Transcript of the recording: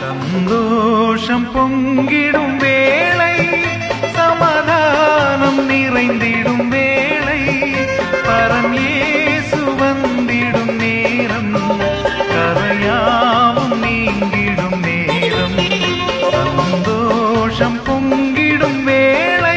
சந்தோஷம் பொங்கிடும் வேளை சமாதானம் நிறைந்திடும் வேளை பரம் ஏசு வந்திடும் நேரம் கரையாவும் நீங்கிடும் நேரம். சந்தோஷம் பொங்கிடும் வேளை